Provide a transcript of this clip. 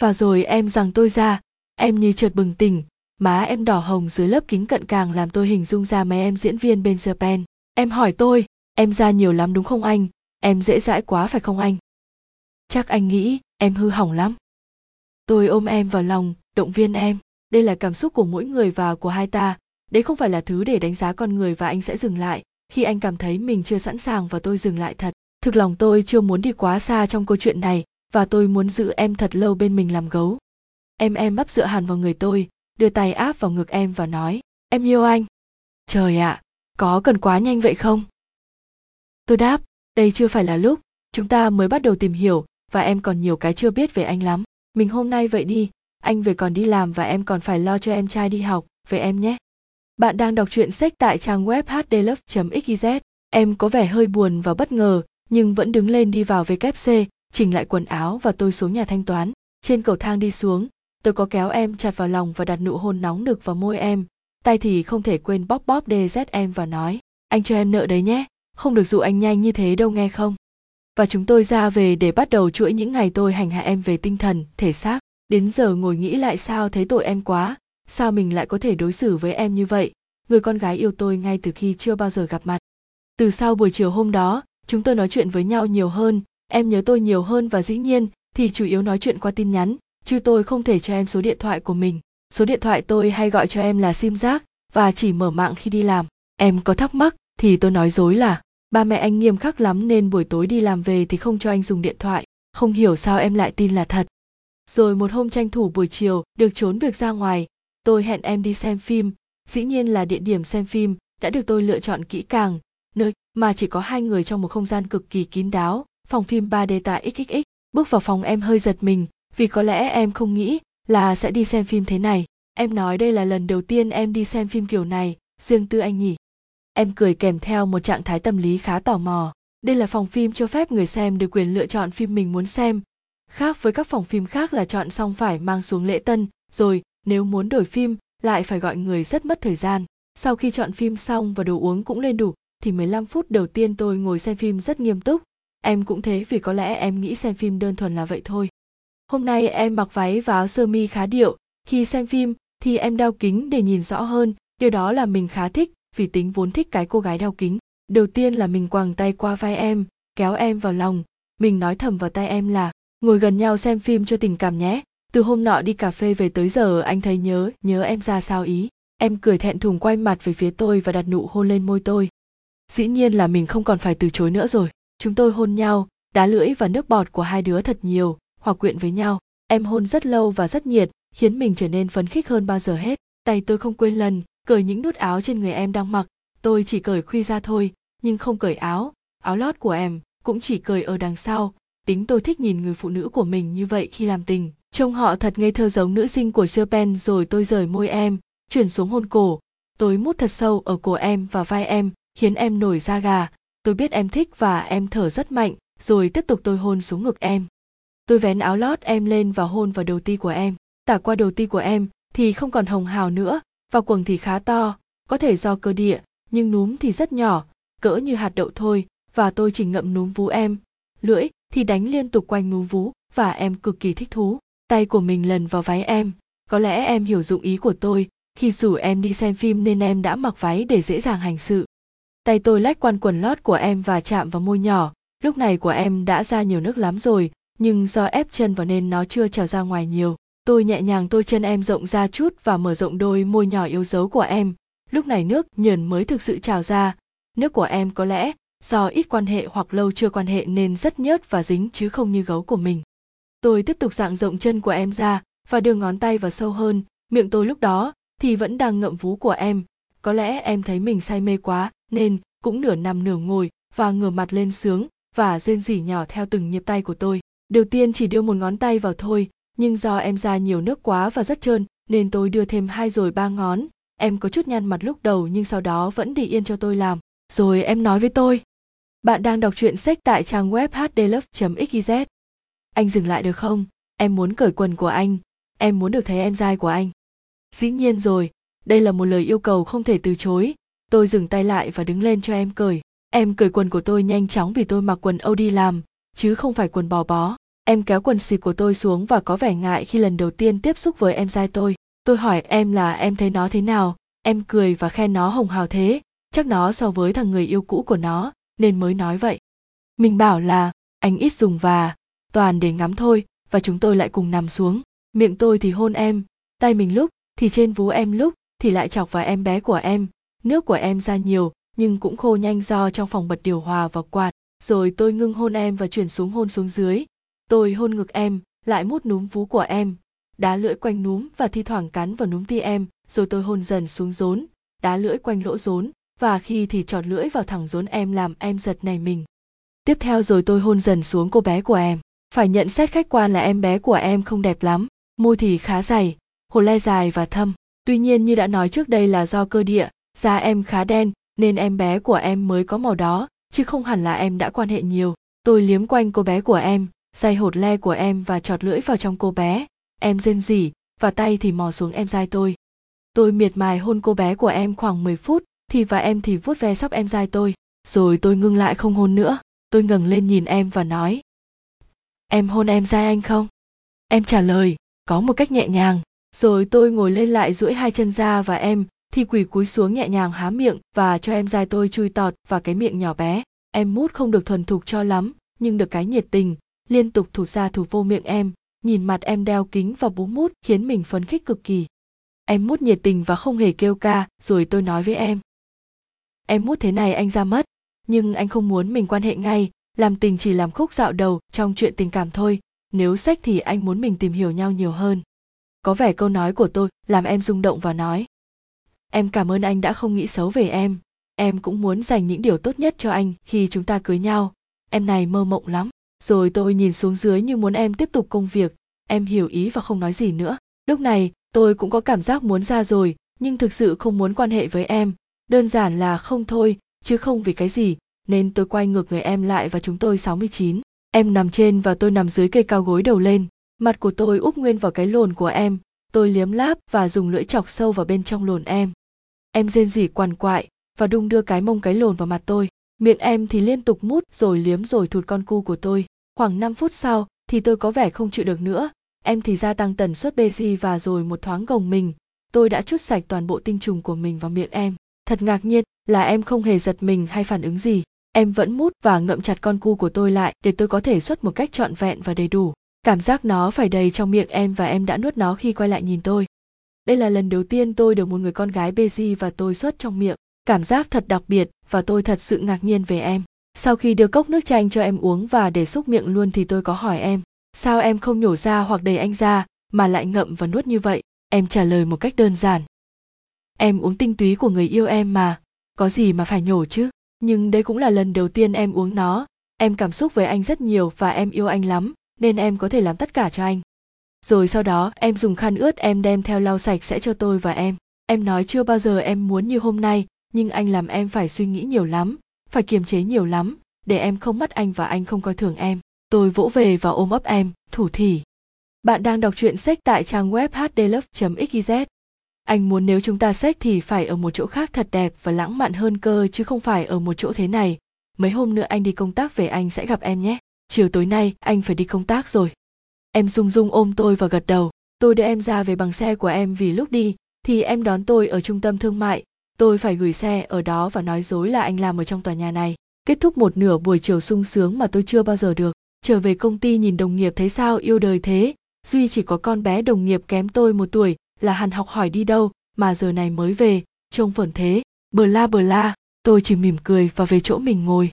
và rồi em rằng tôi ra. Em như chợt bừng tỉnh, má em đỏ hồng dưới lớp kính cận càng làm tôi hình dung ra mấy em diễn viên bên japan. Em hỏi tôi, em ra nhiều lắm đúng không anh? Em dễ dãi quá phải không anh? Chắc anh nghĩ em hư hỏng lắm. Tôi ôm em vào lòng, động viên em. Đây là cảm xúc của mỗi người và của hai ta. Đấy không phải là thứ để đánh giá con người và anh sẽ dừng lại. Khi anh cảm thấy mình chưa sẵn sàng và tôi dừng lại thật. Thực lòng tôi chưa muốn đi quá xa trong câu chuyện này và tôi muốn giữ em thật lâu bên mình làm gấu. Em em bắp dựa hẳn vào người tôi đưa tay áp vào ngực em và nói em yêu anh. Trời ạ à, có cần quá nhanh vậy không? Tôi đáp đây chưa phải là lúc chúng ta mới bắt đầu tìm hiểu và em còn nhiều cái chưa biết về anh lắm. Mình hôm nay vậy đi anh về còn đi làm và em còn phải lo cho em trai đi học về em nhé. Bạn đang đọc truyện sách tại trang web hdlove.xyz em có vẻ hơi buồn và bất ngờ nhưng vẫn đứng lên đi vào wc chỉnh lại quần áo và tôi xuống nhà thanh toán. Trên cầu thang đi xuống, tôi có kéo em chặt vào lòng và đặt nụ hôn nóng nực vào môi em. Tay thì không thể quên bóp bóp dz em và nói, anh cho em nợ đấy nhé, không được dụ anh nhanh như thế đâu nghe không? Và chúng tôi ra về để bắt đầu chuỗi những ngày tôi hành hạ em về tinh thần, thể xác. Đến giờ ngồi nghĩ lại sao thấy tội em quá, sao mình lại có thể đối xử với em như vậy? Người con gái yêu tôi ngay từ khi chưa bao giờ gặp mặt. Từ sau buổi chiều hôm đó, chúng tôi nói chuyện với nhau nhiều hơn em nhớ tôi nhiều hơn và dĩ nhiên, thì chủ yếu nói chuyện qua tin nhắn, chứ tôi không thể cho em số điện thoại của mình. Số điện thoại tôi hay gọi cho em là sim giác, và chỉ mở mạng khi đi làm. Em có thắc mắc, thì tôi nói dối là, ba mẹ anh nghiêm khắc lắm nên buổi tối đi làm về thì không cho anh dùng điện thoại, không hiểu sao em lại tin là thật. Rồi một hôm tranh thủ buổi chiều, được trốn việc ra ngoài, tôi hẹn em đi xem phim. Dĩ nhiên là địa điểm xem phim đã được tôi lựa chọn kỹ càng, nơi mà chỉ có hai người trong một không gian cực kỳ kín đáo phòng phim 3D tại XXX bước vào phòng em hơi giật mình, vì có lẽ em không nghĩ là sẽ đi xem phim thế này. Em nói đây là lần đầu tiên em đi xem phim kiểu này, riêng tư anh nhỉ. Em cười kèm theo một trạng thái tâm lý khá tò mò. Đây là phòng phim cho phép người xem được quyền lựa chọn phim mình muốn xem. Khác với các phòng phim khác là chọn xong phải mang xuống lễ tân, rồi nếu muốn đổi phim, lại phải gọi người rất mất thời gian. Sau khi chọn phim xong và đồ uống cũng lên đủ, thì 15 phút đầu tiên tôi ngồi xem phim rất nghiêm túc em cũng thế, vì có lẽ em nghĩ xem phim đơn thuần là vậy thôi. Hôm nay em mặc váy và áo sơ mi khá điệu. Khi xem phim, thì em đeo kính để nhìn rõ hơn. Điều đó là mình khá thích, vì tính vốn thích cái cô gái đeo kính. Đầu tiên là mình quàng tay qua vai em, kéo em vào lòng. Mình nói thầm vào tay em là, ngồi gần nhau xem phim cho tình cảm nhé. Từ hôm nọ đi cà phê về tới giờ, anh thấy nhớ nhớ em ra sao ý? Em cười thẹn thùng quay mặt về phía tôi và đặt nụ hôn lên môi tôi. Dĩ nhiên là mình không còn phải từ chối nữa rồi chúng tôi hôn nhau, đá lưỡi và nước bọt của hai đứa thật nhiều, hòa quyện với nhau. Em hôn rất lâu và rất nhiệt, khiến mình trở nên phấn khích hơn bao giờ hết. Tay tôi không quên lần, cởi những nút áo trên người em đang mặc. Tôi chỉ cởi khuy ra thôi, nhưng không cởi áo. Áo lót của em cũng chỉ cởi ở đằng sau. Tính tôi thích nhìn người phụ nữ của mình như vậy khi làm tình. Trông họ thật ngây thơ giống nữ sinh của Chopin rồi tôi rời môi em, chuyển xuống hôn cổ. Tôi mút thật sâu ở cổ em và vai em, khiến em nổi da gà tôi biết em thích và em thở rất mạnh, rồi tiếp tục tôi hôn xuống ngực em. Tôi vén áo lót em lên và hôn vào đầu ti của em. Tả qua đầu ti của em thì không còn hồng hào nữa, và quần thì khá to, có thể do cơ địa, nhưng núm thì rất nhỏ, cỡ như hạt đậu thôi, và tôi chỉ ngậm núm vú em. Lưỡi thì đánh liên tục quanh núm vú, và em cực kỳ thích thú. Tay của mình lần vào váy em. Có lẽ em hiểu dụng ý của tôi, khi rủ em đi xem phim nên em đã mặc váy để dễ dàng hành sự tay tôi lách quan quần lót của em và chạm vào môi nhỏ. Lúc này của em đã ra nhiều nước lắm rồi, nhưng do ép chân vào nên nó chưa trào ra ngoài nhiều. Tôi nhẹ nhàng tôi chân em rộng ra chút và mở rộng đôi môi nhỏ yếu dấu của em. Lúc này nước nhờn mới thực sự trào ra. Nước của em có lẽ do ít quan hệ hoặc lâu chưa quan hệ nên rất nhớt và dính chứ không như gấu của mình. Tôi tiếp tục dạng rộng chân của em ra và đưa ngón tay vào sâu hơn. Miệng tôi lúc đó thì vẫn đang ngậm vú của em. Có lẽ em thấy mình say mê quá nên, cũng nửa nằm nửa ngồi và ngửa mặt lên sướng và rên rỉ nhỏ theo từng nhịp tay của tôi. Đầu tiên chỉ đưa một ngón tay vào thôi, nhưng do em ra nhiều nước quá và rất trơn, nên tôi đưa thêm hai rồi ba ngón. Em có chút nhăn mặt lúc đầu nhưng sau đó vẫn để yên cho tôi làm. Rồi em nói với tôi. Bạn đang đọc truyện sách tại trang web hdlove.xyz anh dừng lại được không? Em muốn cởi quần của anh. Em muốn được thấy em dai của anh. Dĩ nhiên rồi, đây là một lời yêu cầu không thể từ chối tôi dừng tay lại và đứng lên cho em cởi. Em cởi quần của tôi nhanh chóng vì tôi mặc quần âu đi làm, chứ không phải quần bò bó. Em kéo quần xịt của tôi xuống và có vẻ ngại khi lần đầu tiên tiếp xúc với em trai tôi. Tôi hỏi em là em thấy nó thế nào? Em cười và khen nó hồng hào thế. Chắc nó so với thằng người yêu cũ của nó, nên mới nói vậy. Mình bảo là, anh ít dùng và, toàn để ngắm thôi, và chúng tôi lại cùng nằm xuống. Miệng tôi thì hôn em, tay mình lúc, thì trên vú em lúc, thì lại chọc vào em bé của em nước của em ra nhiều, nhưng cũng khô nhanh do trong phòng bật điều hòa và quạt, rồi tôi ngưng hôn em và chuyển xuống hôn xuống dưới. Tôi hôn ngực em, lại mút núm vú của em. Đá lưỡi quanh núm và thi thoảng cắn vào núm ti em, rồi tôi hôn dần xuống rốn. Đá lưỡi quanh lỗ rốn, và khi thì trọt lưỡi vào thẳng rốn em làm em giật này mình. Tiếp theo rồi tôi hôn dần xuống cô bé của em. Phải nhận xét khách quan là em bé của em không đẹp lắm, môi thì khá dày hồ le dài và thâm. Tuy nhiên như đã nói trước đây là do cơ địa da em khá đen, nên em bé của em mới có màu đó, chứ không hẳn là em đã quan hệ nhiều. Tôi liếm quanh cô bé của em dây hột le của em và chọt lưỡi vào trong cô bé. Em rên rỉ, và tay thì mò xuống em dai tôi. Tôi miệt mài hôn cô bé của em khoảng 10 phút, thì và em thì vuốt ve sóc em dai tôi. Rồi tôi ngưng lại không hôn nữa. Tôi ngẩng lên nhìn em và nói, em hôn em dai anh không? Em trả lời, có một cách nhẹ nhàng. Rồi tôi ngồi lên lại duỗi hai chân ra và em thì quỳ cúi xuống nhẹ nhàng há miệng và cho em dai tôi chui tọt vào cái miệng nhỏ bé. Em mút không được thuần thục cho lắm, nhưng được cái nhiệt tình, liên tục thụt ra thủ vô miệng em, nhìn mặt em đeo kính và bú mút khiến mình phấn khích cực kỳ. Em mút nhiệt tình và không hề kêu ca, rồi tôi nói với em. Em mút thế này anh ra mất, nhưng anh không muốn mình quan hệ ngay, làm tình chỉ làm khúc dạo đầu trong chuyện tình cảm thôi, nếu sách thì anh muốn mình tìm hiểu nhau nhiều hơn. Có vẻ câu nói của tôi làm em rung động và nói em cảm ơn anh đã không nghĩ xấu về em em cũng muốn dành những điều tốt nhất cho anh khi chúng ta cưới nhau em này mơ mộng lắm rồi tôi nhìn xuống dưới như muốn em tiếp tục công việc em hiểu ý và không nói gì nữa lúc này, tôi cũng có cảm giác muốn ra rồi, nhưng thực sự không muốn quan hệ với em đơn giản là không thôi, chứ không vì cái gì, nên tôi quay ngược người em lại và chúng tôi 69. Em nằm trên và tôi nằm dưới cây cao gối đầu lên. Mặt của tôi úp nguyên vào cái lồn của em. Tôi liếm láp và dùng lưỡi chọc sâu vào bên trong lồn em. Em rên rỉ quằn quại và đung đưa cái mông cái lồn vào mặt tôi. Miệng em thì liên tục mút rồi liếm rồi thụt con cu của tôi. Khoảng 5 phút sau thì tôi có vẻ không chịu được nữa. Em thì gia tăng tần suất besi và rồi một thoáng gồng mình. Tôi đã chút sạch toàn bộ tinh trùng của mình vào miệng em. Thật ngạc nhiên là em không hề giật mình hay phản ứng gì em vẫn mút và ngậm chặt con cu của tôi lại để tôi có thể xuất một cách trọn vẹn và đầy đủ cảm giác nó phải đầy trong miệng em và em đã nuốt nó khi quay lại nhìn tôi đây là lần đầu tiên tôi được một người con gái bê và tôi xuất trong miệng. Cảm giác thật đặc biệt và tôi thật sự ngạc nhiên về em. Sau khi đưa cốc nước chanh cho em uống và để xúc miệng luôn thì tôi có hỏi em, sao em không nhổ ra hoặc đầy anh ra mà lại ngậm và nuốt như vậy? Em trả lời một cách đơn giản, em uống tinh túy của người yêu em mà, có gì mà phải nhổ chứ? Nhưng đây cũng là lần đầu tiên em uống nó. Em cảm xúc với anh rất nhiều và em yêu anh lắm, nên em có thể làm tất cả cho anh rồi sau đó, em dùng khăn ướt em đem theo lau sạch sẽ cho tôi và em. Em nói chưa bao giờ em muốn như hôm nay, nhưng anh làm em phải suy nghĩ nhiều lắm, phải kiềm chế nhiều lắm, để em không mất anh và anh không coi thường em. Tôi vỗ về và ôm ấp em, thủ thỉ. Bạn đang đọc truyện sách tại trang web hdlove xyz anh muốn nếu chúng ta sách thì phải ở một chỗ khác thật đẹp và lãng mạn hơn cơ, chứ không phải ở một chỗ thế này. Mấy hôm nữa anh đi công tác về anh sẽ gặp em nhé. Chiều tối nay, anh phải đi công tác rồi em rung rung ôm tôi và gật đầu. Tôi đưa em ra về bằng xe của em vì lúc đi, thì em đón tôi ở trung tâm thương mại. Tôi phải gửi xe ở đó và nói dối là anh làm ở trong tòa nhà này. Kết thúc một nửa buổi chiều sung sướng mà tôi chưa bao giờ được. Trở về công ty nhìn đồng nghiệp thấy sao yêu đời thế. Duy chỉ có con bé đồng nghiệp kém tôi một tuổi, là hàn học hỏi đi đâu, mà giờ này mới về. Trông phởn thế. Bờ la bờ la. Tôi chỉ mỉm cười và về chỗ mình ngồi.